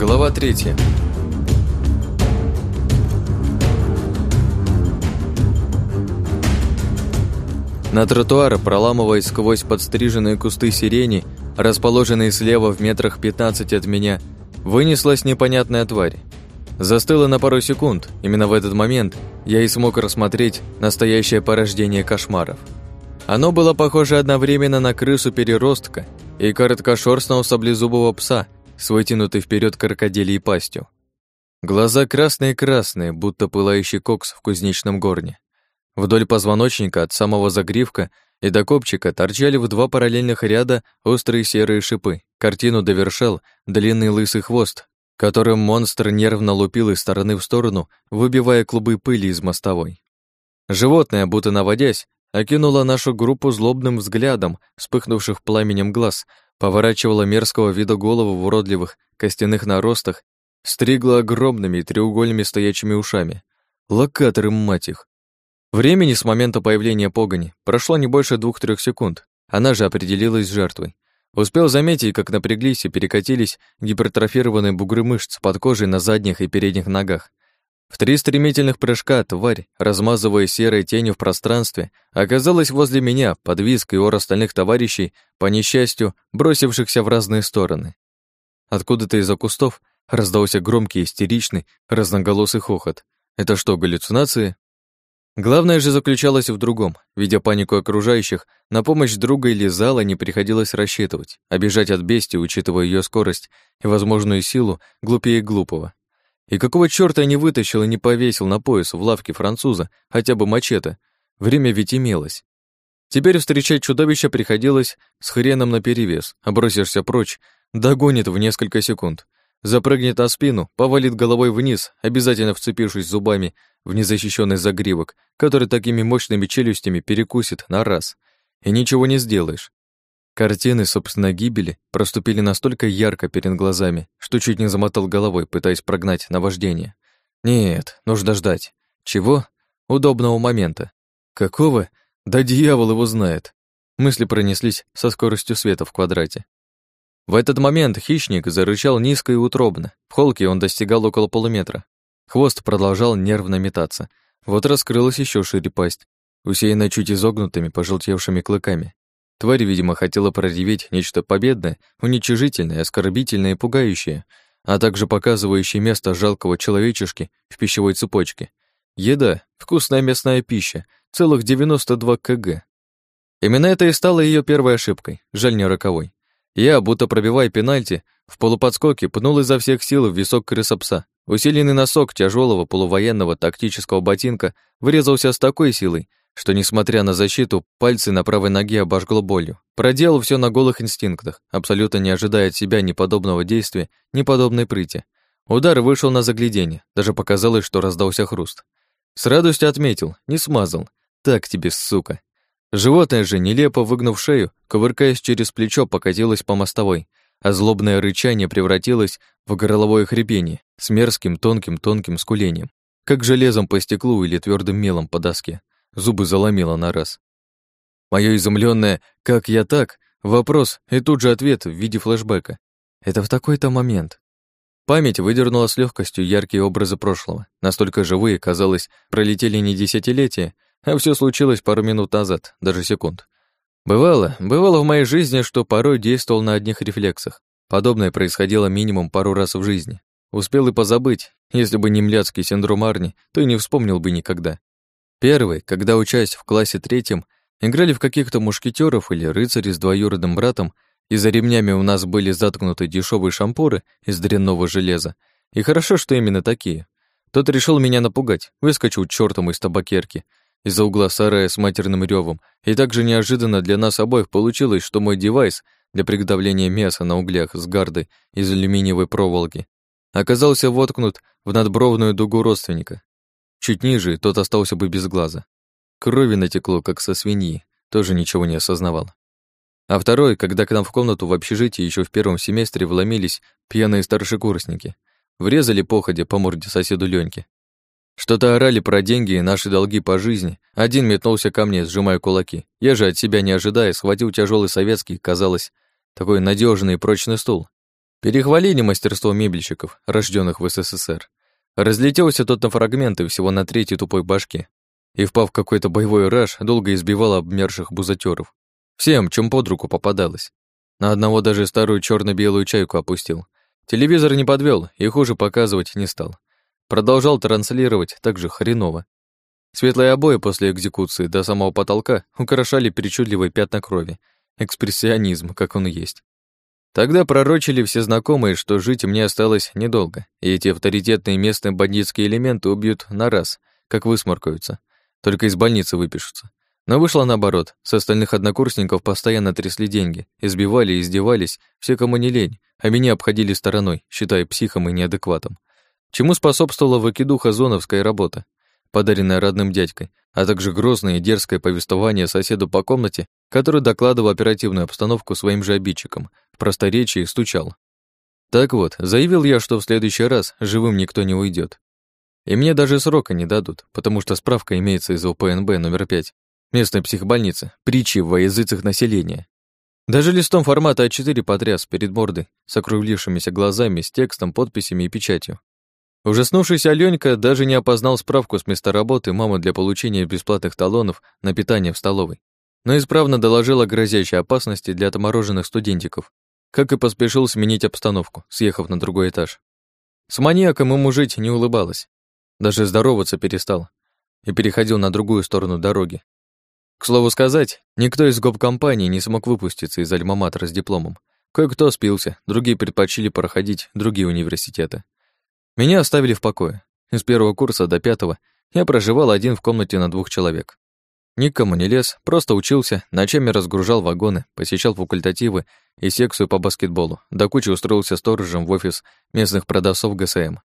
Глава третья. На тротуар, проламываясь сквозь подстриженные кусты сирени, расположенные слева в метрах 15 от меня, вынеслась непонятная тварь. Застыла на пару секунд. Именно в этот момент я и смог рассмотреть настоящее порождение кошмаров. Оно было похоже одновременно на крысу-переростка и короткошерстного саблезубого пса с вытянутой вперед крокодилей пастью. Глаза красные-красные, будто пылающий кокс в кузнечном горне. Вдоль позвоночника от самого загривка и до копчика торчали в два параллельных ряда острые серые шипы. Картину довершал длинный лысый хвост, которым монстр нервно лупил из стороны в сторону, выбивая клубы пыли из мостовой. Животное, будто наводясь, окинуло нашу группу злобным взглядом, вспыхнувших пламенем глаз, поворачивало мерзкого вида голову в уродливых костяных наростах, стригло огромными треугольными стоячими ушами. Локаторы, мать их! Времени с момента появления погони прошло не больше двух-трех секунд. Она же определилась с жертвой. Успел заметить, как напряглись и перекатились гипертрофированные бугры мышц под кожей на задних и передних ногах. В три стремительных прыжка тварь, размазывая серой тенью в пространстве, оказалась возле меня, под визг и ор остальных товарищей, по несчастью, бросившихся в разные стороны. Откуда-то из-за кустов раздался громкий, истеричный, разноголосый хохот. Это что, галлюцинации? Главное же заключалось в другом. Видя панику окружающих, на помощь друга или зала не приходилось рассчитывать, а бежать от бестии, учитывая ее скорость и возможную силу, глупее глупого. И какого чёрта я не вытащил и не повесил на пояс в лавке француза хотя бы мачете? Время ведь имелось. Теперь встречать чудовище приходилось с хреном наперевес, а бросишься прочь, догонит в несколько секунд. Запрыгнет на спину, повалит головой вниз, обязательно вцепившись зубами в незащищенный загривок, который такими мощными челюстями перекусит на раз. И ничего не сделаешь. Картины собственной гибели проступили настолько ярко перед глазами, что чуть не замотал головой, пытаясь прогнать наваждение. Нет, нужно ждать. Чего? Удобного момента. Какого? Да дьявол его знает. Мысли пронеслись со скоростью света в квадрате. В этот момент хищник зарычал низко и утробно. В холке он достигал около полуметра. Хвост продолжал нервно метаться. Вот раскрылась еще шире пасть, усеянная чуть изогнутыми, пожелтевшими клыками. Тварь, видимо, хотела прореветь нечто победное, уничижительное, оскорбительное и пугающее, а также показывающее место жалкого человечешки в пищевой цепочке. Еда, вкусная местная пища, целых 92 кг. Именно это и стало ее первой ошибкой, жаль не роковой. Я, будто пробивая пенальти, в полуподскоке пнул изо всех сил в висок крысопса. Усиленный носок тяжелого полувоенного тактического ботинка врезался с такой силой, что, несмотря на защиту, пальцы на правой ноге обожгло болью. Проделал все на голых инстинктах, абсолютно не ожидая от себя ни подобного действия, ни подобной прыти. Удар вышел на заглядение, даже показалось, что раздался хруст. С радостью отметил, не смазал. Так тебе, сука. Животное же, нелепо выгнув шею, кувыркаясь через плечо, покатилось по мостовой, а злобное рычание превратилось в горловое хрипение с мерзким тонким-тонким скулением, как железом по стеклу или твердым мелом по доске. Зубы заломило на раз. Моё изумленное «как я так?» вопрос и тут же ответ в виде флешбека. Это в такой-то момент. Память выдернула с легкостью яркие образы прошлого. Настолько живые, казалось, пролетели не десятилетия, а все случилось пару минут назад, даже секунд. Бывало, бывало в моей жизни, что порой действовал на одних рефлексах. Подобное происходило минимум пару раз в жизни. Успел и позабыть. Если бы не мляцкий синдром Арни, то и не вспомнил бы никогда. Первый, когда, учась в классе третьем, играли в каких-то мушкетеров или рыцарей с двоюродным братом, и за ремнями у нас были заткнуты дешевые шампуры из дрянного железа. И хорошо, что именно такие. Тот решил меня напугать, выскочил чертом из табакерки, из-за угла сарая с матерным ревом, и также неожиданно для нас обоих получилось, что мой девайс для приготовления мяса на углях с гардой из алюминиевой проволоки оказался воткнут в надбровную дугу родственника. Чуть ниже тот остался бы без глаза. Крови натекло, как со свиньи, тоже ничего не осознавал. А второй, когда к нам в комнату в общежитии еще в первом семестре вломились пьяные старшекурсники, врезали походя по морде соседу Леньке, что-то орали про деньги и наши долги по жизни. Один метнулся ко мне, сжимая кулаки. Я же от себя не ожидая, схватил тяжелый советский, казалось, такой надежный и прочный стул. Перехвалили мастерство мебельщиков, рожденных в СССР. Разлетелся тот на фрагменты всего на третьей тупой башке. И, впав в какой-то боевой раж, долго избивал обмерших бузатеров. Всем, чем под руку попадалось. На одного даже старую черно белую чайку опустил. Телевизор не подвел и хуже показывать не стал. Продолжал транслировать так же хреново. Светлые обои после экзекуции до самого потолка украшали причудливые пятна крови. Экспрессионизм, как он есть. Тогда пророчили все знакомые, что жить мне осталось недолго, и эти авторитетные местные бандитские элементы убьют на раз, как высморкаются. Только из больницы выпишутся. Но вышло наоборот. С остальных однокурсников постоянно трясли деньги, избивали издевались, все, кому не лень, а меня обходили стороной, считая психом и неадекватом. Чему способствовала выкидуха зоновская работа, подаренная родным дядькой, а также грозное и дерзкое повествование соседу по комнате, который докладывал оперативную обстановку своим же обидчикам, в просторечии стучал. Так вот, заявил я, что в следующий раз живым никто не уйдет. И мне даже срока не дадут, потому что справка имеется из ОПНБ номер 5, местной психбольницы, притчи во языцах населения. Даже листом формата А4 потряс перед мордой, с округлившимися глазами, с текстом, подписями и печатью. Ужаснувшийся Алёнька даже не опознал справку с места работы мамы для получения бесплатных талонов на питание в столовой, но исправно доложил о грозящей опасности для отмороженных студентиков, как и поспешил сменить обстановку, съехав на другой этаж. С маньяком ему жить не улыбалось. Даже здороваться перестал и переходил на другую сторону дороги. К слову сказать, никто из гоп-компании не смог выпуститься из альма-матера с дипломом. Кое-кто спился, другие предпочли проходить другие университеты. Меня оставили в покое. Из первого курса до пятого я проживал один в комнате на двух человек. Никому не лез, просто учился, ночами разгружал вагоны, посещал факультативы и секцию по баскетболу, до кучи устроился сторожем в офис местных продавцов ГСМ.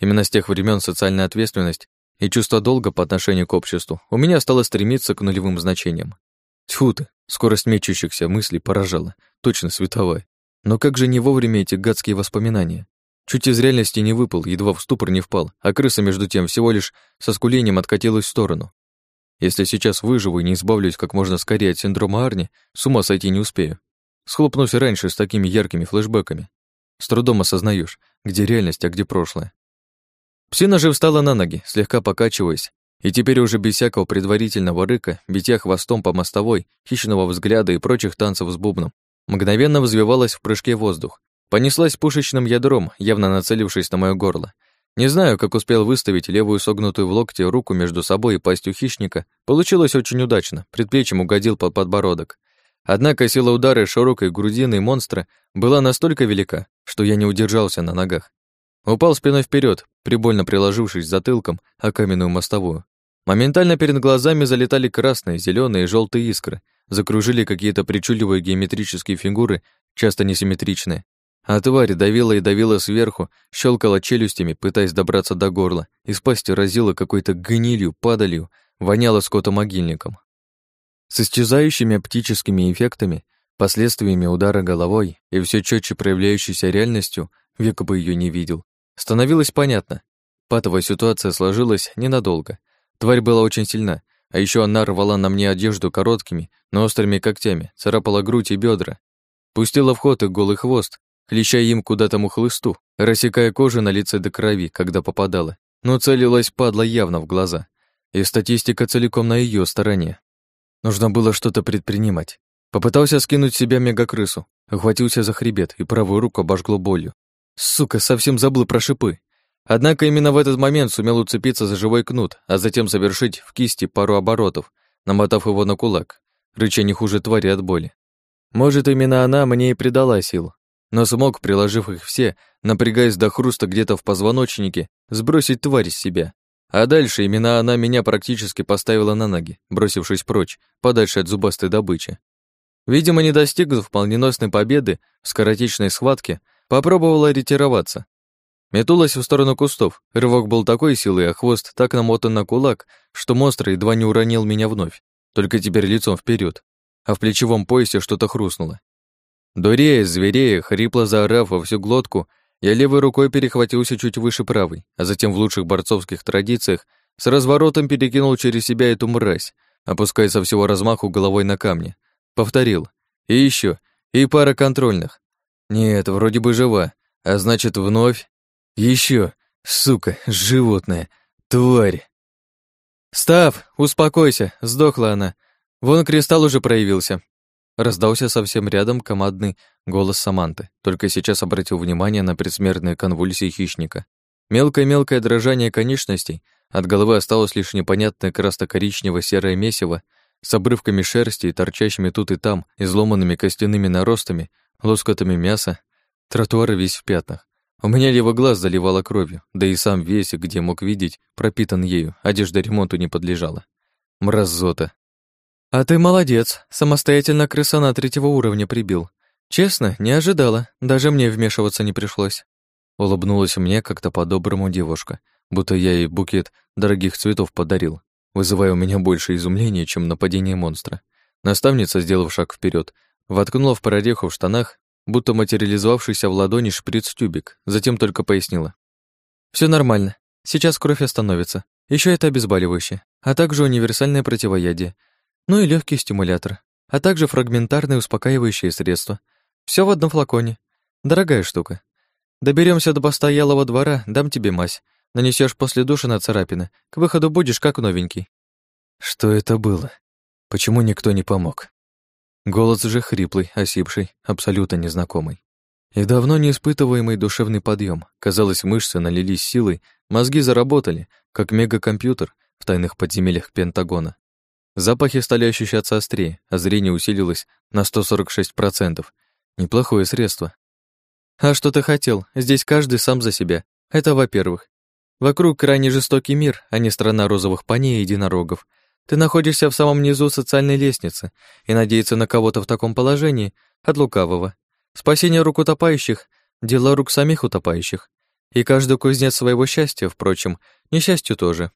Именно с тех времен социальная ответственность и чувство долга по отношению к обществу у меня стало стремиться к нулевым значениям. Тьфу ты, скорость мечущихся мыслей поражала, точно световая. Но как же не вовремя эти гадские воспоминания? Чуть из реальности не выпал, едва в ступор не впал, а крыса, между тем, всего лишь со скулением откатилась в сторону. Если сейчас выживу и не избавлюсь как можно скорее от синдрома Арни, с ума сойти не успею. Схлопнусь раньше с такими яркими флешбэками. С трудом осознаешь, где реальность, а где прошлое. Псина же встала на ноги, слегка покачиваясь, и теперь уже без всякого предварительного рыка, битья хвостом по мостовой, хищного взгляда и прочих танцев с бубном, мгновенно взвивалась в прыжке воздух, Понеслась пушечным ядром, явно нацелившись на моё горло. Не знаю, как успел выставить левую согнутую в локте руку между собой и пастью хищника. Получилось очень удачно, предплечьем угодил под подбородок. Однако сила удара широкой грудины монстра была настолько велика, что я не удержался на ногах. Упал спиной вперед, прибольно приложившись затылком о каменную мостовую. Моментально перед глазами залетали красные, зеленые и желтые искры, закружили какие-то причудливые геометрические фигуры, часто несимметричные, а тварь давила и давила сверху, щелкала челюстями, пытаясь добраться до горла, из пасти разила какой-то гнилью, падалью, воняла скотомогильником. С исчезающими оптическими эффектами, последствиями удара головой и все четче проявляющейся реальностью, века бы ее не видел, становилось понятно. Патовая ситуация сложилась ненадолго. Тварь была очень сильна, а еще она рвала на мне одежду короткими, но острыми когтями, царапала грудь и бедра, пустила в ход их голый хвост, хлеща им куда то хлысту, рассекая кожу на лице до крови, когда попадала. Но целилась падла явно в глаза. И статистика целиком на ее стороне. Нужно было что-то предпринимать. Попытался скинуть себя мегакрысу, охватился за хребет и правую руку обожгло болью. Сука, совсем забыл про шипы. Однако именно в этот момент сумел уцепиться за живой кнут, а затем совершить в кисти пару оборотов, намотав его на кулак, рыча не хуже твари от боли. Может, именно она мне и придала сил, но смог, приложив их все, напрягаясь до хруста где-то в позвоночнике, сбросить тварь из себя. А дальше именно она меня практически поставила на ноги, бросившись прочь, подальше от зубастой добычи. Видимо, не достигнув молниеносной победы в скоротечной схватке, попробовала ретироваться. Метулась в сторону кустов, рывок был такой силы, а хвост так намотан на кулак, что монстр едва не уронил меня вновь, только теперь лицом вперед, а в плечевом поясе что-то хрустнуло. Дурея, зверея, хрипло заорав во всю глотку, я левой рукой перехватился чуть выше правой, а затем в лучших борцовских традициях с разворотом перекинул через себя эту мразь, опускаясь со всего размаху головой на камни. Повторил. И еще, И пара контрольных. Нет, вроде бы жива, а значит, вновь... Еще, сука, животное, тварь. «Став, успокойся, сдохла она. Вон кристалл уже проявился». Раздался совсем рядом командный голос Саманты, только сейчас обратил внимание на предсмертные конвульсии хищника. Мелкое-мелкое дрожание конечностей, от головы осталось лишь непонятное красно-коричнево-серое месиво с обрывками шерсти и торчащими тут и там, изломанными костяными наростами, лоскутами мяса, тротуар весь в пятнах. У меня левый глаз заливало кровью, да и сам весь, где мог видеть, пропитан ею, одежда ремонту не подлежала. Мразота. «А ты молодец, самостоятельно крыса на третьего уровня прибил. Честно, не ожидала, даже мне вмешиваться не пришлось». Улыбнулась мне как-то по-доброму девушка, будто я ей букет дорогих цветов подарил, вызывая у меня больше изумления, чем нападение монстра. Наставница, сделав шаг вперед, воткнула в прореху в штанах будто материализовавшийся в ладони шприц-тюбик, затем только пояснила. Все нормально. Сейчас кровь остановится. Еще это обезболивающее, а также универсальное противоядие. Ну и легкий стимулятор, а также фрагментарные успокаивающие средства. Все в одном флаконе. Дорогая штука. Доберемся до постоялого двора, дам тебе мазь. Нанесешь после душа на царапины. К выходу будешь как новенький. Что это было? Почему никто не помог? Голос же хриплый, осипший, абсолютно незнакомый. И давно не испытываемый душевный подъем. Казалось, мышцы налились силой, мозги заработали, как мегакомпьютер в тайных подземельях Пентагона. Запахи стали ощущаться острее, а зрение усилилось на 146%. Неплохое средство. А что ты хотел? Здесь каждый сам за себя. Это во-первых. Вокруг крайне жестокий мир, а не страна розовых паней и единорогов — ты находишься в самом низу социальной лестницы, и надеяться на кого-то в таком положении от лукавого. Спасение рук утопающих — дело рук самих утопающих. И каждый кузнец своего счастья, впрочем, несчастью тоже.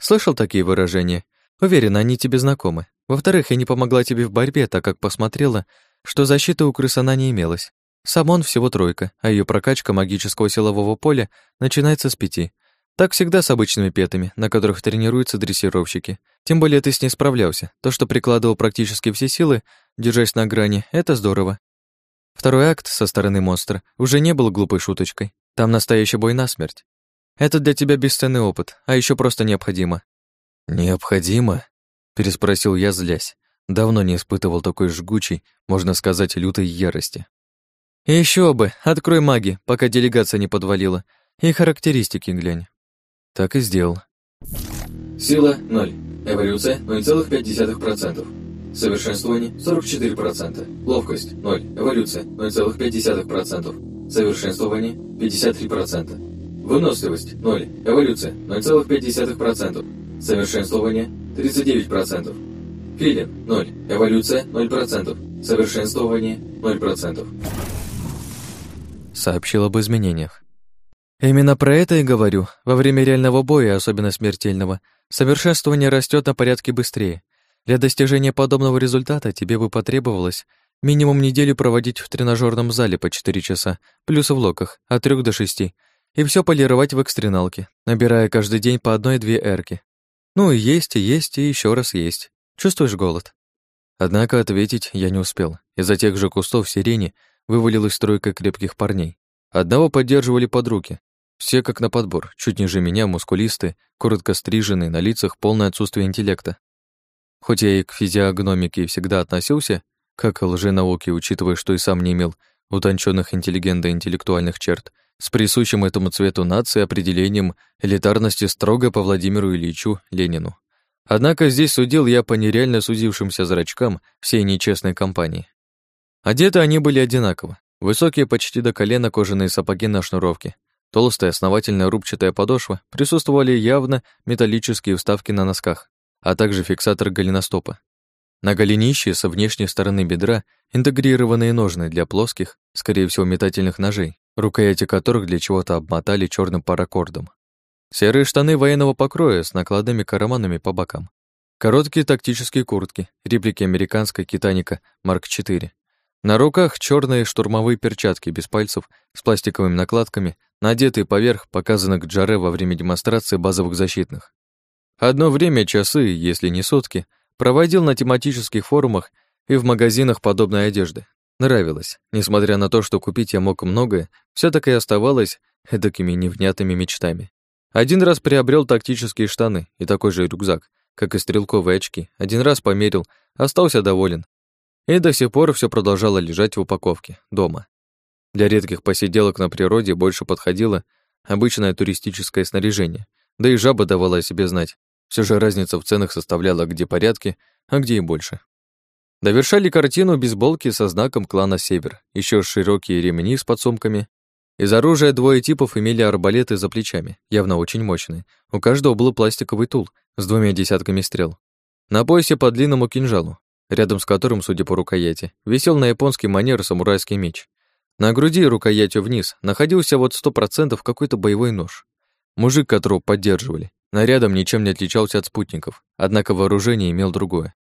Слышал такие выражения? Уверена, они тебе знакомы. Во-вторых, я не помогла тебе в борьбе, так как посмотрела, что защиты у крысана не имелось. Сам он всего тройка, а ее прокачка магического силового поля начинается с пяти — так всегда с обычными петами, на которых тренируются дрессировщики. Тем более ты с ней справлялся. То, что прикладывал практически все силы, держась на грани, это здорово. Второй акт со стороны монстра уже не был глупой шуточкой. Там настоящий бой насмерть. Это для тебя бесценный опыт, а еще просто необходимо. «Необходимо?» — переспросил я, злясь. Давно не испытывал такой жгучей, можно сказать, лютой ярости. Еще бы, открой маги, пока делегация не подвалила, и характеристики глянь. Так и сделал. Сила 0. Эволюция 0,5%. Совершенствование 44%. Ловкость 0. Эволюция 0,5%. Совершенствование 53%. Выносливость 0. Эволюция 0,5%. Совершенствование 39%. Филин 0. Эволюция 0%. Совершенствование 0%. Сообщил об изменениях. Именно про это и говорю. Во время реального боя, особенно смертельного, совершенствование растет на порядке быстрее. Для достижения подобного результата тебе бы потребовалось минимум неделю проводить в тренажерном зале по 4 часа, плюс в локах, от 3 до 6, и все полировать в экстреналке, набирая каждый день по одной-две эрки. Ну и есть, и есть, и еще раз есть. Чувствуешь голод? Однако ответить я не успел. Из-за тех же кустов сирени вывалилась тройка крепких парней. Одного поддерживали под руки, все как на подбор, чуть ниже меня, мускулисты, коротко стриженные, на лицах полное отсутствие интеллекта. Хоть я и к физиогномике всегда относился, как к лженауке, учитывая, что и сам не имел утонченных интеллигентно-интеллектуальных черт, с присущим этому цвету нации определением элитарности строго по Владимиру Ильичу Ленину. Однако здесь судил я по нереально судившимся зрачкам всей нечестной компании. Одеты они были одинаково. Высокие почти до колена кожаные сапоги на шнуровке, Толстая, основательная рубчатая подошва, присутствовали явно металлические вставки на носках, а также фиксатор голеностопа. На голенище со внешней стороны бедра интегрированные ножны для плоских, скорее всего, метательных ножей, рукояти которых для чего-то обмотали черным паракордом. Серые штаны военного покроя с накладными карманами по бокам. Короткие тактические куртки, реплики американской Китаника Марк 4. На руках черные штурмовые перчатки без пальцев с пластиковыми накладками надетый поверх показанных Джаре во время демонстрации базовых защитных. Одно время, часы, если не сутки, проводил на тематических форумах и в магазинах подобной одежды. Нравилось. Несмотря на то, что купить я мог многое, все таки оставалось эдакими невнятными мечтами. Один раз приобрел тактические штаны и такой же рюкзак, как и стрелковые очки. Один раз померил, остался доволен. И до сих пор все продолжало лежать в упаковке, дома. Для редких посиделок на природе больше подходило обычное туристическое снаряжение, да и жаба давала о себе знать. Все же разница в ценах составляла где порядки, а где и больше. Довершали картину бейсболки со знаком клана Север, еще широкие ремни с подсумками. Из оружия двое типов имели арбалеты за плечами, явно очень мощные. У каждого был пластиковый тул с двумя десятками стрел. На поясе по длинному кинжалу, рядом с которым, судя по рукояти, висел на японский манер самурайский меч. На груди рукоятью вниз находился вот сто процентов какой-то боевой нож. Мужик, которого поддерживали, нарядом ничем не отличался от спутников, однако вооружение имел другое.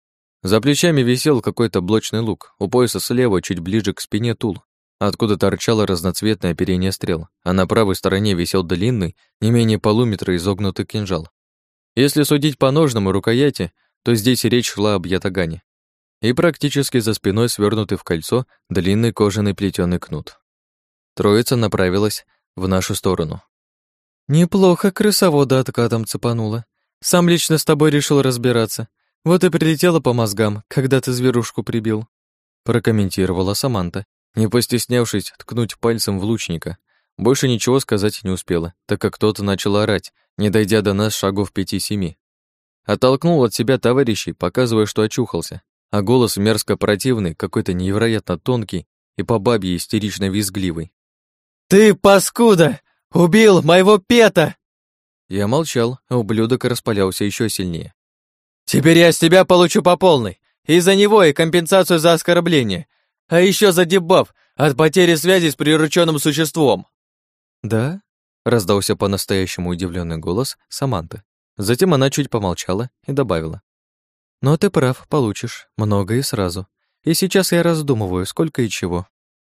За плечами висел какой-то блочный лук, у пояса слева, чуть ближе к спине тул, откуда торчало разноцветное оперение стрел, а на правой стороне висел длинный, не менее полуметра изогнутый кинжал. Если судить по ножному рукояти, то здесь речь шла об ятагане. И практически за спиной свернутый в кольцо длинный кожаный плетёный кнут. Троица направилась в нашу сторону. «Неплохо крысовода откатом цепанула. Сам лично с тобой решил разбираться. Вот и прилетела по мозгам, когда ты зверушку прибил», прокомментировала Саманта, не постеснявшись ткнуть пальцем в лучника. Больше ничего сказать не успела, так как кто-то начал орать, не дойдя до нас шагов пяти-семи. Оттолкнул от себя товарищей, показывая, что очухался, а голос мерзко противный, какой-то невероятно тонкий и по бабье истерично визгливый. «Ты, паскуда! Убил моего пета!» Я молчал, а ублюдок распалялся еще сильнее. «Теперь я с тебя получу по полной. И за него, и компенсацию за оскорбление. А еще за дебаф от потери связи с прирученным существом». «Да?» — раздался по-настоящему удивленный голос Саманты. Затем она чуть помолчала и добавила. «Но ты прав, получишь. Много и сразу. И сейчас я раздумываю, сколько и чего».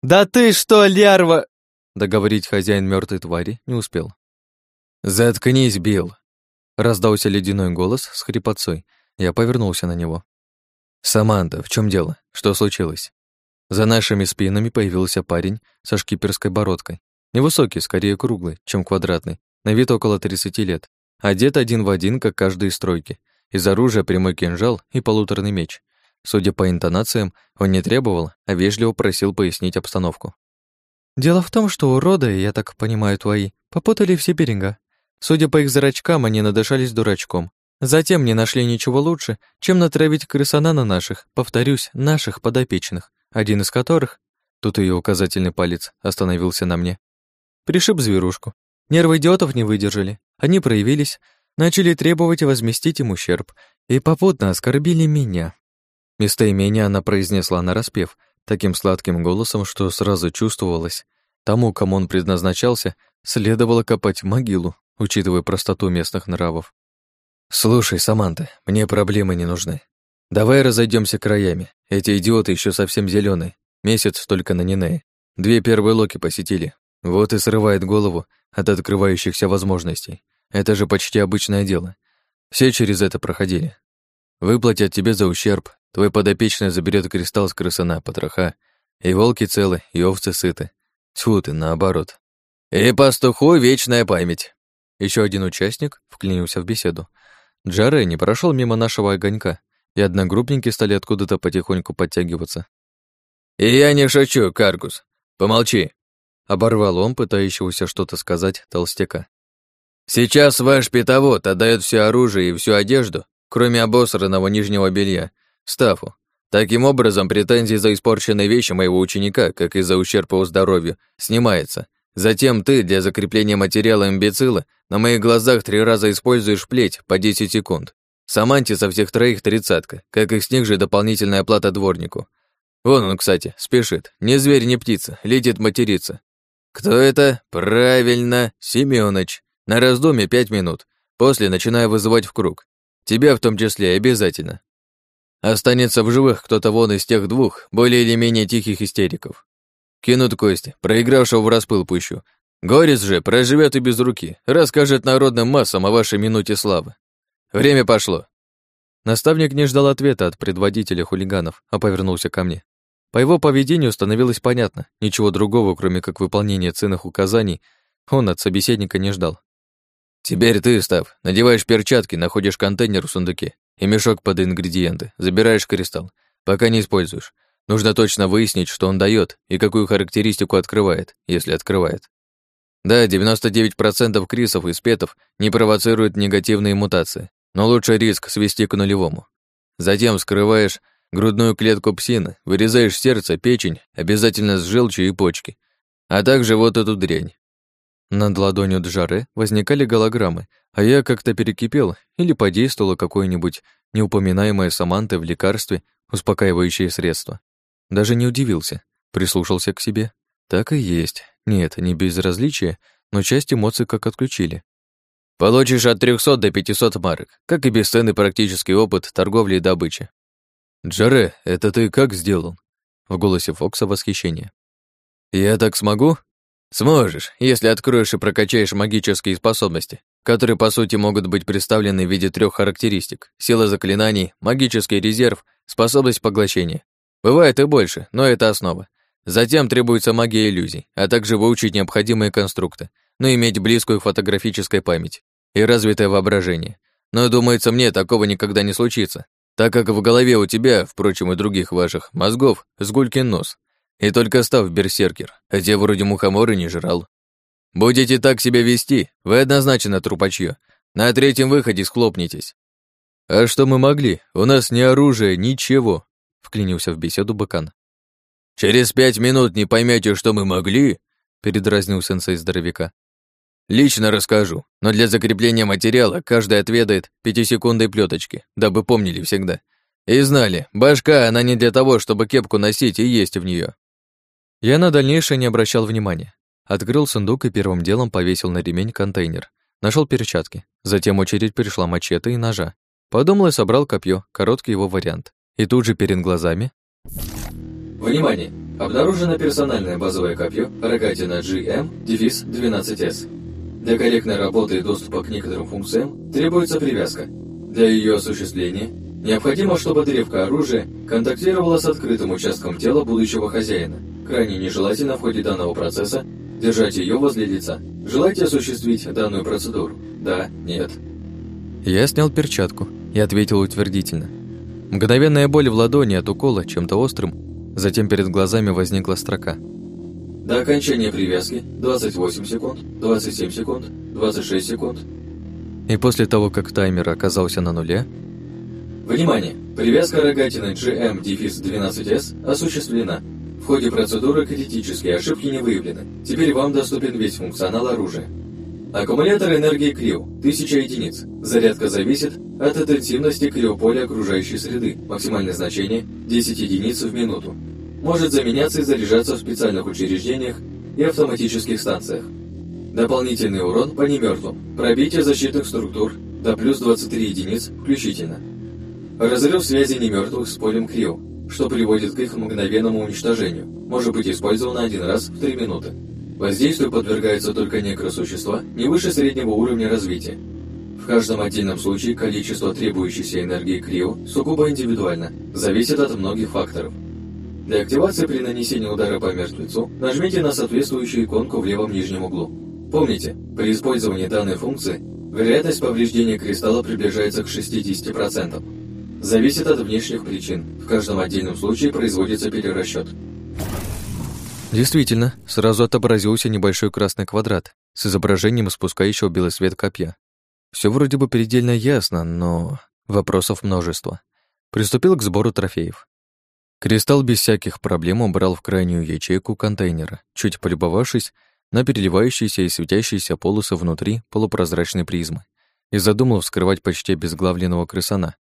«Да ты что, лярва!» Договорить хозяин мертвой твари не успел. «Заткнись, Билл!» Раздался ледяной голос с хрипотцой. Я повернулся на него. «Саманта, в чем дело? Что случилось?» За нашими спинами появился парень со шкиперской бородкой. Невысокий, скорее круглый, чем квадратный, на вид около 30 лет. Одет один в один, как каждый из стройки. Из оружия прямой кинжал и полуторный меч. Судя по интонациям, он не требовал, а вежливо просил пояснить обстановку. Дело в том, что уроды, я так понимаю твои, попутали все берега. Судя по их зрачкам, они надышались дурачком. Затем не нашли ничего лучше, чем натравить крысана на наших, повторюсь, наших подопечных, один из которых, тут ее указательный палец остановился на мне, пришиб зверушку. Нервы идиотов не выдержали. Они проявились, начали требовать возместить им ущерб и попутно оскорбили меня. Местоимение она произнесла нараспев, таким сладким голосом, что сразу чувствовалось, тому, кому он предназначался, следовало копать могилу, учитывая простоту местных нравов. «Слушай, Саманта, мне проблемы не нужны. Давай разойдемся краями. Эти идиоты еще совсем зеленые. Месяц только на Нинее. Две первые локи посетили. Вот и срывает голову от открывающихся возможностей. Это же почти обычное дело. Все через это проходили. Выплатят тебе за ущерб, Твой подопечный заберет кристалл с крысана, потроха, и волки целы, и овцы сыты. Тьфу ты, наоборот. И пастуху вечная память. Еще один участник вклинился в беседу. Джаре не прошел мимо нашего огонька, и одногруппники стали откуда-то потихоньку подтягиваться. «И я не шучу, Каргус. Помолчи!» Оборвал он, пытающегося что-то сказать, толстяка. «Сейчас ваш питовод отдает все оружие и всю одежду, кроме обосранного нижнего белья, Стафу. Таким образом, претензии за испорченные вещи моего ученика, как и за ущерб его здоровью, снимается. Затем ты для закрепления материала имбецила на моих глазах три раза используешь плеть по 10 секунд. Саманте со всех троих тридцатка, как и с них же дополнительная плата дворнику. Вон он, кстати, спешит. Ни зверь, ни птица, летит материться. Кто это? Правильно, Семёныч. На раздумье пять минут. После начинаю вызывать в круг. Тебя в том числе обязательно. Останется в живых кто-то вон из тех двух, более или менее тихих истериков. Кинут кости, проигравшего в распыл пущу. Горец же проживет и без руки, расскажет народным массам о вашей минуте славы. Время пошло. Наставник не ждал ответа от предводителя хулиганов, а повернулся ко мне. По его поведению становилось понятно, ничего другого, кроме как выполнения ценных указаний, он от собеседника не ждал. «Теперь ты, Став, надеваешь перчатки, находишь контейнер в сундуке и мешок под ингредиенты, забираешь кристалл, пока не используешь. Нужно точно выяснить, что он дает и какую характеристику открывает, если открывает. Да, 99% крисов и спетов не провоцируют негативные мутации, но лучше риск свести к нулевому. Затем скрываешь грудную клетку псины, вырезаешь сердце, печень, обязательно с желчью и почки, а также вот эту дрянь. Над ладонью Джаре возникали голограммы, а я как-то перекипел или подействовало какое-нибудь неупоминаемое Самантой в лекарстве успокаивающее средство. Даже не удивился, прислушался к себе. Так и есть. Нет, не безразличие, но часть эмоций как отключили. Получишь от 300 до 500 марок, как и бесценный практический опыт торговли и добычи. «Джаре, это ты как сделал?» В голосе Фокса восхищение. «Я так смогу?» Сможешь, если откроешь и прокачаешь магические способности, которые по сути могут быть представлены в виде трех характеристик: сила заклинаний, магический резерв, способность поглощения. Бывает и больше, но это основа. Затем требуется магия иллюзий, а также выучить необходимые конструкты, но иметь близкую фотографическую память и развитое воображение. Но, думается мне, такого никогда не случится, так как в голове у тебя, впрочем, и других ваших мозгов, сгулькин нос, и только став берсеркер, хотя вроде мухоморы не жрал. Будете так себя вести, вы однозначно трупачье. На третьем выходе схлопнетесь. А что мы могли? У нас ни оружия, ничего, вклинился в беседу Бакан. Через пять минут не поймете, что мы могли, передразнил сенсей здоровяка. Лично расскажу, но для закрепления материала каждый отведает пятисекундной плеточки, дабы помнили всегда. И знали, башка, она не для того, чтобы кепку носить и есть в нее. Я на дальнейшее не обращал внимания. Открыл сундук и первым делом повесил на ремень контейнер. Нашел перчатки. Затем очередь перешла мачете и ножа. Подумал и собрал копье, короткий его вариант. И тут же перед глазами... Внимание! Обнаружено персональное базовое копье рогатина GM, дефис 12S. Для корректной работы и доступа к некоторым функциям требуется привязка. Для ее осуществления необходимо, чтобы древко оружия контактировало с открытым участком тела будущего хозяина, Крайне нежелательно в ходе данного процесса держать ее возле лица. Желаете осуществить данную процедуру? Да, нет. Я снял перчатку и ответил утвердительно. Мгновенная боль в ладони от укола чем-то острым, затем перед глазами возникла строка. До окончания привязки 28 секунд, 27 секунд, 26 секунд. И после того, как таймер оказался на нуле... Внимание! Привязка рогатины GM-12S осуществлена. В ходе процедуры критические ошибки не выявлены. Теперь вам доступен весь функционал оружия. Аккумулятор энергии Крио – 1000 единиц. Зарядка зависит от интенсивности криополя окружающей среды. Максимальное значение – 10 единиц в минуту. Может заменяться и заряжаться в специальных учреждениях и автоматических станциях. Дополнительный урон по немертвым. Пробитие защитных структур до плюс 23 единиц включительно. Разрыв связи немертвых с полем Крио что приводит к их мгновенному уничтожению, может быть использовано один раз в 3 минуты. Воздействию подвергаются только некросущества не выше среднего уровня развития. В каждом отдельном случае количество требующейся энергии Крио сугубо индивидуально, зависит от многих факторов. Для активации при нанесении удара по мертвецу нажмите на соответствующую иконку в левом нижнем углу. Помните, при использовании данной функции вероятность повреждения кристалла приближается к 60%. Зависит от внешних причин. В каждом отдельном случае производится перерасчет. Действительно, сразу отобразился небольшой красный квадрат с изображением испускающего белый свет копья. Все вроде бы предельно ясно, но вопросов множество. Приступил к сбору трофеев. Кристалл без всяких проблем убрал в крайнюю ячейку контейнера, чуть полюбовавшись на переливающиеся и светящиеся полосы внутри полупрозрачной призмы, и задумал вскрывать почти обезглавленного крысана,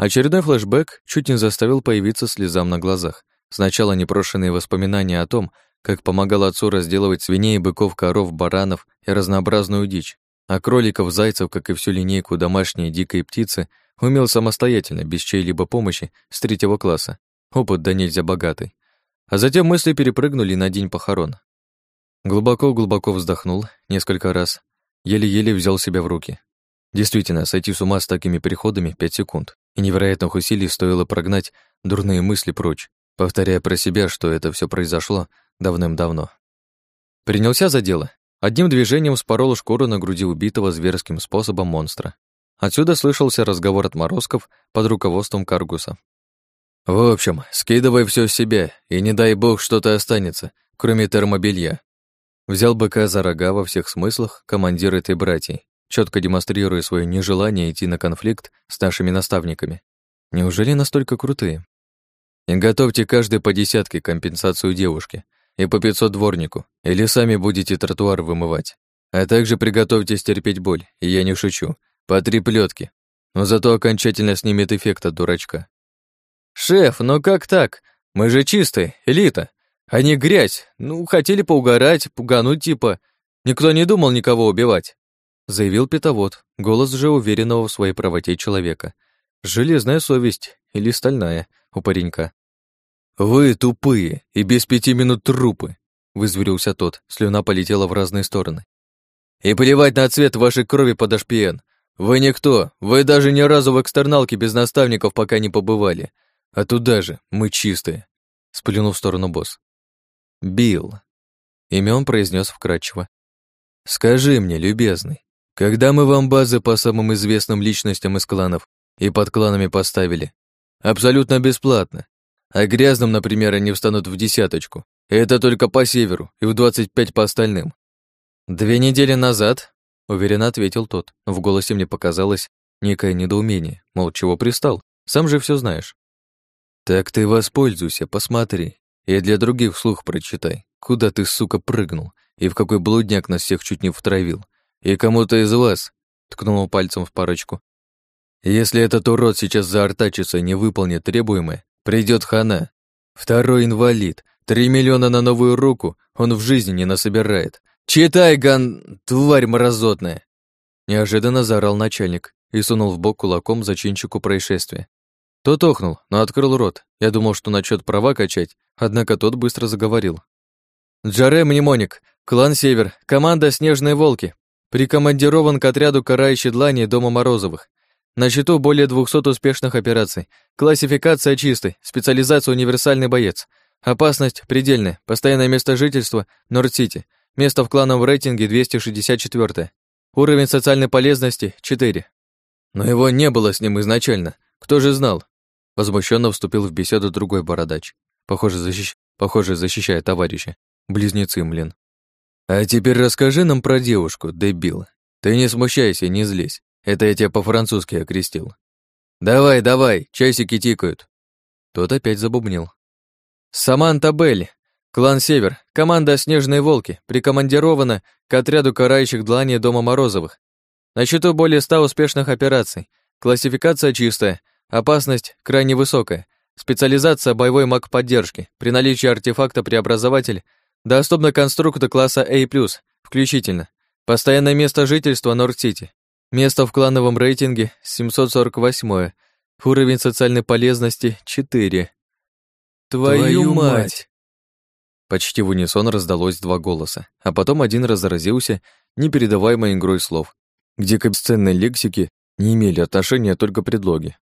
Очередной флешбэк чуть не заставил появиться слезам на глазах. Сначала непрошенные воспоминания о том, как помогал отцу разделывать свиней, быков, коров, баранов и разнообразную дичь, а кроликов, зайцев, как и всю линейку домашней дикой птицы, умел самостоятельно, без чьей-либо помощи, с третьего класса. Опыт да нельзя богатый. А затем мысли перепрыгнули на день похорон. Глубоко-глубоко вздохнул несколько раз, еле-еле взял себя в руки. Действительно, сойти с ума с такими переходами — пять секунд и невероятных усилий стоило прогнать дурные мысли прочь. Повторяя про себя, что это все произошло давным-давно. Принялся за дело. Одним движением спорол шкуру на груди убитого зверским способом монстра. Отсюда слышался разговор отморозков под руководством Каргуса. «В общем, скидывай все с себя, и не дай бог что-то останется, кроме термобелья». Взял быка за рога во всех смыслах командир этой братьи, четко демонстрируя свое нежелание идти на конфликт с нашими наставниками. Неужели настолько крутые? И готовьте каждый по десятке компенсацию девушке и по 500 дворнику, или сами будете тротуар вымывать. А также приготовьтесь терпеть боль, и я не шучу, по три плетки. Но зато окончательно снимет эффект от дурачка. «Шеф, ну как так? Мы же чистые, элита, а не грязь. Ну, хотели поугарать, пугануть типа. Никто не думал никого убивать», заявил питовод, голос же уверенного в своей правоте человека. Железная совесть или стальная у паренька. «Вы тупые и без пяти минут трупы», вызверился тот, слюна полетела в разные стороны. «И плевать на цвет вашей крови под ашпиен. Вы никто, вы даже ни разу в экстерналке без наставников пока не побывали. А туда же, мы чистые», сплюнул в сторону босс. «Билл», имя он произнес вкратчиво. «Скажи мне, любезный, когда мы вам базы по самым известным личностям из кланов и под кланами поставили? Абсолютно бесплатно. А грязным, например, они встанут в десяточку. Это только по северу и в двадцать пять по остальным. Две недели назад, уверенно ответил тот, но в голосе мне показалось некое недоумение, мол, чего пристал, сам же все знаешь. Так ты воспользуйся, посмотри, и для других вслух прочитай, куда ты, сука, прыгнул, и в какой блудняк нас всех чуть не втравил. И кому-то из вас, ткнул пальцем в парочку, если этот урод сейчас заортачится и не выполнит требуемое, придет хана. Второй инвалид, три миллиона на новую руку он в жизни не насобирает. Читай, ган... тварь мразотная!» Неожиданно заорал начальник и сунул в бок кулаком зачинщику происшествия. Тот охнул, но открыл рот. Я думал, что начнет права качать, однако тот быстро заговорил. «Джаре Мнемоник, клан Север, команда «Снежные волки», прикомандирован к отряду карающей длани Дома Морозовых. На счету более 200 успешных операций. Классификация чистый, специализация универсальный боец. Опасность предельная, постоянное место жительства Норд-Сити. Место в клановом рейтинге 264. Уровень социальной полезности 4. Но его не было с ним изначально. Кто же знал? Возмущенно вступил в беседу другой бородач. Похоже, защищ... Похоже, защищая товарища. Близнецы, млин. А теперь расскажи нам про девушку, дебил. Ты не смущайся, не злись. Это я тебя по-французски окрестил. Давай, давай, часики тикают. Тот опять забубнил. Саманта Белли, клан Север, команда Снежные Волки, прикомандирована к отряду карающих длани Дома Морозовых. На счету более ста успешных операций. Классификация чистая, опасность крайне высокая. Специализация боевой маг поддержки. При наличии артефакта преобразователь доступна конструкта класса A+, включительно. Постоянное место жительства Норд-Сити. Место в клановом рейтинге 748. Уровень социальной полезности 4. Твою, Твою мать! Почти в унисон раздалось два голоса, а потом один разразился непередаваемой игрой слов, где к обсценной лексике не имели отношения только предлоги.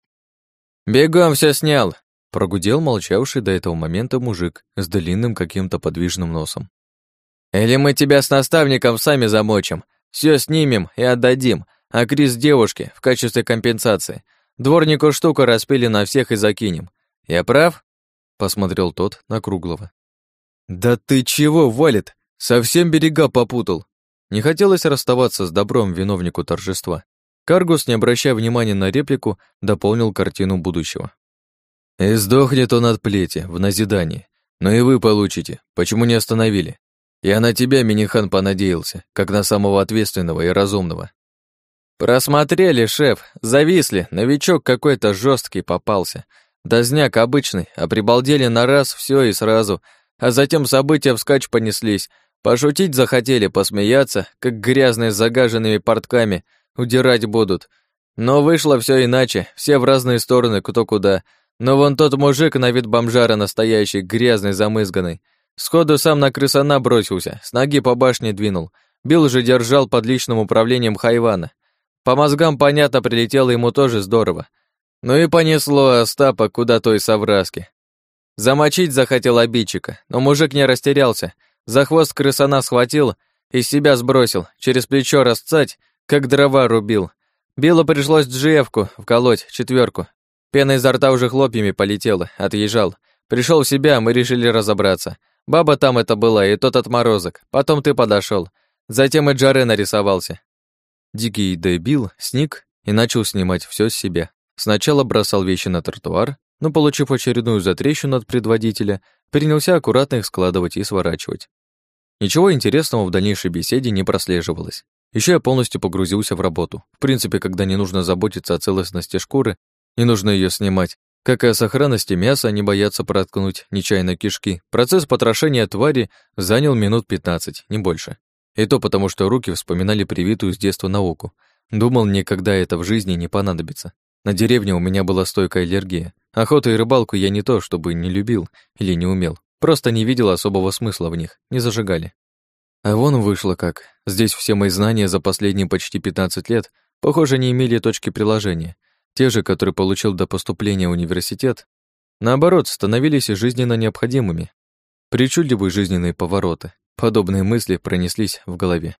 «Бегом все снял!» — прогудел молчавший до этого момента мужик с длинным каким-то подвижным носом. «Или мы тебя с наставником сами замочим, все снимем и отдадим, а Крис девушке в качестве компенсации. Дворнику штуку распили на всех и закинем. Я прав?» Посмотрел тот на Круглого. «Да ты чего, Валит? Совсем берега попутал!» Не хотелось расставаться с добром виновнику торжества. Каргус, не обращая внимания на реплику, дополнил картину будущего. «И сдохнет он от плети, в назидании. Но и вы получите. Почему не остановили? Я на тебя, Минихан, понадеялся, как на самого ответственного и разумного. «Просмотрели, шеф, зависли, новичок какой-то жесткий попался. Дозняк обычный, а прибалдели на раз все и сразу, а затем события вскачь понеслись. Пошутить захотели, посмеяться, как грязные с загаженными портками, удирать будут. Но вышло все иначе, все в разные стороны, кто куда. Но вон тот мужик на вид бомжара настоящий, грязный, замызганный. Сходу сам на крысана бросился, с ноги по башне двинул. Билл же держал под личным управлением Хайвана. По мозгам, понятно, прилетело ему тоже здорово. Ну и понесло Остапа куда той совраски. Замочить захотел обидчика, но мужик не растерялся. За хвост крысана схватил и себя сбросил, через плечо расцать, как дрова рубил. Било пришлось джевку вколоть, четверку. Пена изо рта уже хлопьями полетела, отъезжал. Пришел в себя, мы решили разобраться. Баба там это была, и тот отморозок. Потом ты подошел. Затем и Джаре нарисовался. Дикий дебил сник и начал снимать все с себя. Сначала бросал вещи на тротуар, но, получив очередную затрещину от предводителя, принялся аккуратно их складывать и сворачивать. Ничего интересного в дальнейшей беседе не прослеживалось. Еще я полностью погрузился в работу. В принципе, когда не нужно заботиться о целостности шкуры, не нужно ее снимать, как и о сохранности мяса, не бояться проткнуть нечаянно кишки. Процесс потрошения твари занял минут 15, не больше. И то потому, что руки вспоминали привитую с детства науку. Думал, никогда это в жизни не понадобится. На деревне у меня была стойкая аллергия. Охоту и рыбалку я не то, чтобы не любил или не умел. Просто не видел особого смысла в них, не зажигали. А вон вышло как. Здесь все мои знания за последние почти 15 лет, похоже, не имели точки приложения. Те же, которые получил до поступления в университет, наоборот, становились жизненно необходимыми. Причудливые жизненные повороты. Подобные мысли пронеслись в голове.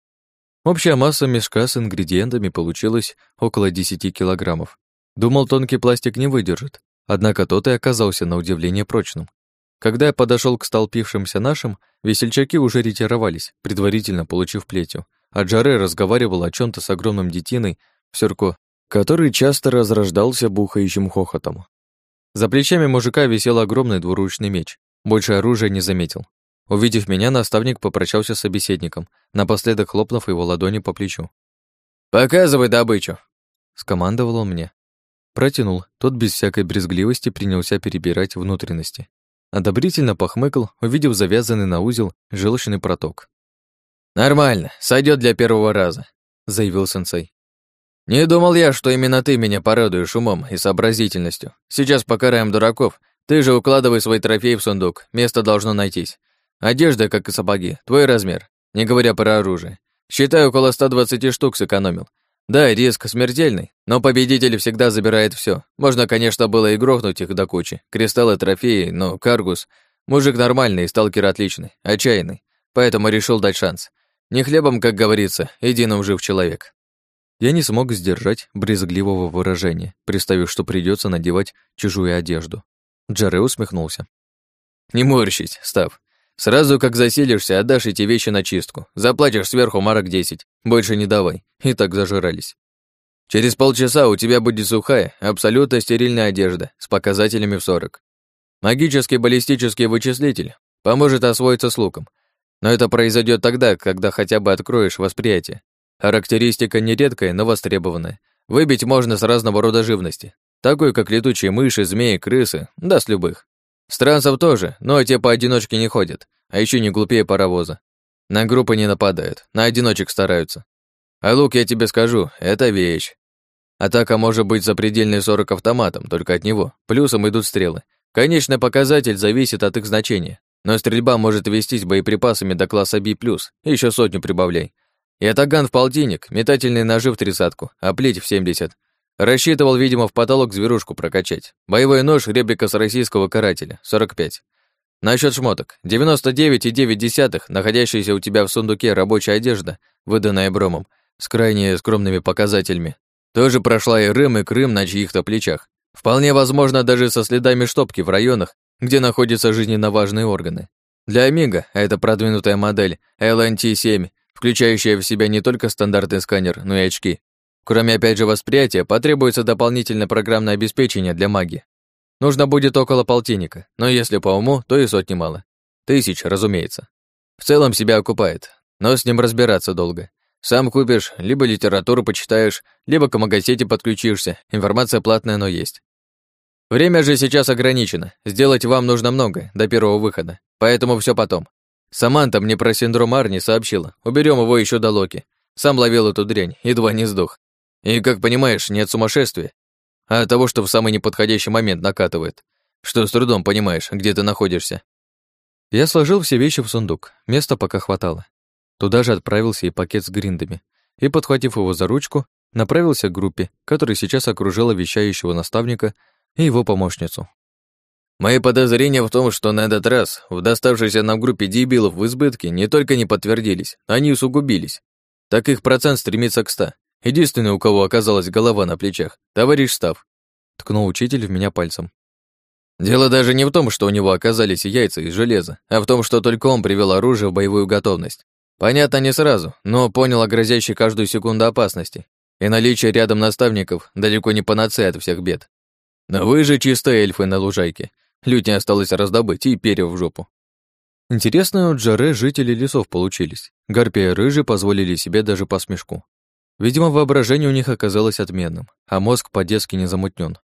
Общая масса мешка с ингредиентами получилась около 10 килограммов. Думал, тонкий пластик не выдержит, однако тот и оказался на удивление прочным. Когда я подошел к столпившимся нашим, весельчаки уже ретировались, предварительно получив плетью, а Джаре разговаривал о чем то с огромным детиной в сюрко, который часто разрождался бухающим хохотом. За плечами мужика висел огромный двуручный меч. Больше оружия не заметил. Увидев меня, наставник попрощался с собеседником, напоследок хлопнув его ладони по плечу. «Показывай добычу!» — скомандовал он мне. Протянул, тот без всякой брезгливости принялся перебирать внутренности. Одобрительно похмыкал, увидев завязанный на узел желчный проток. «Нормально, сойдет для первого раза», — заявил сенсей. «Не думал я, что именно ты меня порадуешь умом и сообразительностью. Сейчас покараем дураков. Ты же укладывай свой трофей в сундук, место должно найтись. Одежда, как и сапоги, твой размер, не говоря про оружие. Считай, около 120 штук сэкономил. Да, риск смертельный, но победитель всегда забирает все. Можно, конечно, было и грохнуть их до кучи. Кристаллы, трофеи, но Каргус... Мужик нормальный, сталкер отличный, отчаянный. Поэтому решил дать шанс. Не хлебом, как говорится, единым жив человек. Я не смог сдержать брезгливого выражения, представив, что придется надевать чужую одежду. Джаре усмехнулся. «Не морщись, Став. Сразу как заселишься, отдашь эти вещи на чистку. Заплатишь сверху марок 10. Больше не давай. И так зажирались. Через полчаса у тебя будет сухая, абсолютно стерильная одежда с показателями в 40. Магический баллистический вычислитель поможет освоиться с луком. Но это произойдет тогда, когда хотя бы откроешь восприятие. Характеристика нередкая, но востребованная. Выбить можно с разного рода живности, такой как летучие мыши, змеи, крысы, да с любых. Странцев тоже, но те поодиночке не ходят, а еще не глупее паровоза. На группы не нападают, на одиночек стараются. А лук, я тебе скажу, это вещь. Атака может быть запредельной 40 автоматом, только от него. Плюсом идут стрелы. Конечный показатель зависит от их значения, но стрельба может вестись боеприпасами до класса B+, еще сотню прибавляй. И атаган в полтинник, метательные ножи в тридцатку, а плеть в 70. Рассчитывал, видимо, в потолок зверушку прокачать. Боевой нож реплика с российского карателя, 45. Насчет шмоток. 99,9, находящаяся у тебя в сундуке рабочая одежда, выданная Бромом, с крайне скромными показателями. Тоже прошла и Рым, и Крым на чьих-то плечах. Вполне возможно, даже со следами штопки в районах, где находятся жизненно важные органы. Для а это продвинутая модель LNT-7, включающая в себя не только стандартный сканер, но и очки, Кроме опять же восприятия, потребуется дополнительное программное обеспечение для маги. Нужно будет около полтинника, но если по уму, то и сотни мало. Тысяч, разумеется. В целом себя окупает, но с ним разбираться долго. Сам купишь, либо литературу почитаешь, либо к магазете подключишься, информация платная, но есть. Время же сейчас ограничено, сделать вам нужно много до первого выхода, поэтому все потом. Саманта мне про синдром Арни сообщила, уберем его еще до Локи. Сам ловил эту дрянь, едва не сдох. И, как понимаешь, нет сумасшествия, а того, что в самый неподходящий момент накатывает, что с трудом понимаешь, где ты находишься. Я сложил все вещи в сундук, места пока хватало. Туда же отправился и пакет с гриндами, и, подхватив его за ручку, направился к группе, которая сейчас окружала вещающего наставника и его помощницу. Мои подозрения в том, что на этот раз в доставшейся нам группе дебилов в избытке не только не подтвердились, они усугубились. Так их процент стремится к ста. Единственный, у кого оказалась голова на плечах, товарищ Став. Ткнул учитель в меня пальцем. Дело даже не в том, что у него оказались яйца из железа, а в том, что только он привел оружие в боевую готовность. Понятно не сразу, но понял о грозящей каждую секунду опасности. И наличие рядом наставников далеко не панацея от всех бед. Но вы же чистые эльфы на лужайке. Лють не осталось раздобыть и перьев в жопу. Интересно, у Джаре жители лесов получились. Гарпия Рыжи позволили себе даже посмешку. Видимо, воображение у них оказалось отменным, а мозг по-детски не замутнен.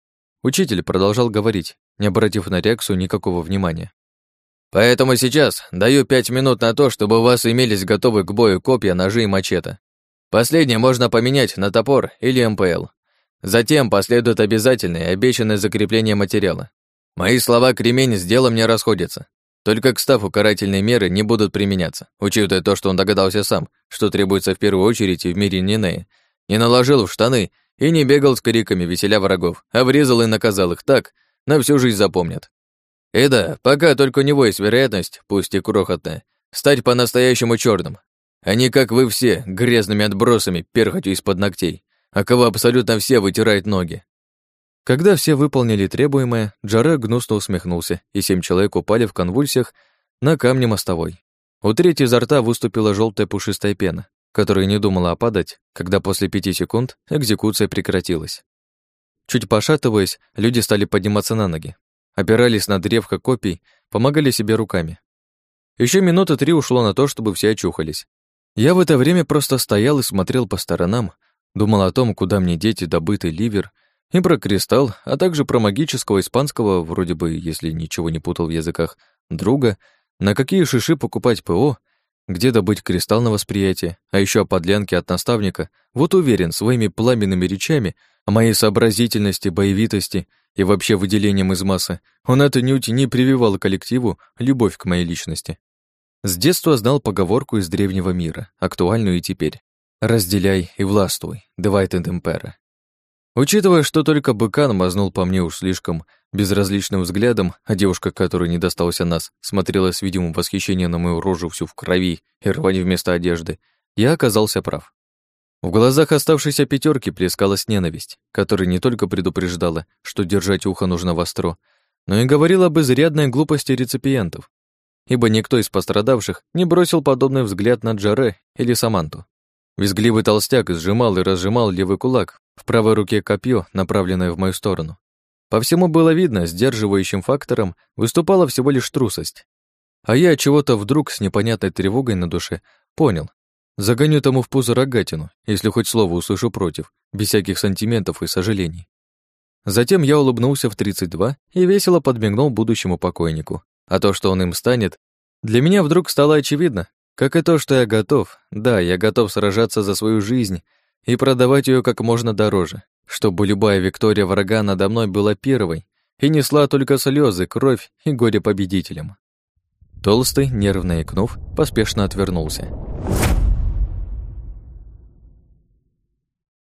Учитель продолжал говорить, не обратив на реакцию никакого внимания. «Поэтому сейчас даю пять минут на то, чтобы у вас имелись готовы к бою копья, ножи и мачете. Последнее можно поменять на топор или МПЛ. Затем последует обязательное и обещанное закрепление материала. Мои слова кремень с делом не расходятся. Только к стафу карательные меры не будут применяться, учитывая то, что он догадался сам, что требуется в первую очередь и в мире Нинея. Не наложил в штаны и не бегал с криками, веселя врагов, а врезал и наказал их так, на всю жизнь запомнят. И да, пока только у него есть вероятность, пусть и крохотная, стать по-настоящему черным, а не как вы все, грязными отбросами, перхотью из-под ногтей, а кого абсолютно все вытирают ноги. Когда все выполнили требуемое, Джаре гнусно усмехнулся, и семь человек упали в конвульсиях на камне мостовой. У третьей изо рта выступила желтая пушистая пена, которая не думала опадать, когда после пяти секунд экзекуция прекратилась. Чуть пошатываясь, люди стали подниматься на ноги, опирались на древко копий, помогали себе руками. Еще минуты три ушло на то, чтобы все очухались. Я в это время просто стоял и смотрел по сторонам, думал о том, куда мне деть добытый ливер, и про кристалл, а также про магического испанского, вроде бы, если ничего не путал в языках, друга, на какие шиши покупать ПО, где добыть кристалл на восприятие, а еще о подлянке от наставника, вот уверен, своими пламенными речами о моей сообразительности, боевитости и вообще выделением из массы, он отнюдь не прививал коллективу любовь к моей личности. С детства знал поговорку из древнего мира, актуальную и теперь. «Разделяй и властвуй, and impera». Учитывая, что только быкан мазнул по мне уж слишком безразличным взглядом, а девушка, которой не достался нас, смотрела с видимым восхищением на мою рожу всю в крови и рвань вместо одежды, я оказался прав. В глазах оставшейся пятерки плескалась ненависть, которая не только предупреждала, что держать ухо нужно востро, но и говорила об изрядной глупости реципиентов, ибо никто из пострадавших не бросил подобный взгляд на Джаре или Саманту. Визгливый толстяк сжимал и разжимал левый кулак, в правой руке копье, направленное в мою сторону. По всему было видно, сдерживающим фактором выступала всего лишь трусость. А я чего-то вдруг с непонятной тревогой на душе понял. Загоню тому в пузо рогатину, если хоть слово услышу против, без всяких сантиментов и сожалений. Затем я улыбнулся в 32 и весело подмигнул будущему покойнику. А то, что он им станет, для меня вдруг стало очевидно, как и то, что я готов, да, я готов сражаться за свою жизнь и продавать ее как можно дороже, чтобы любая виктория врага надо мной была первой и несла только слезы, кровь и горе победителям. Толстый, нервно икнув, поспешно отвернулся.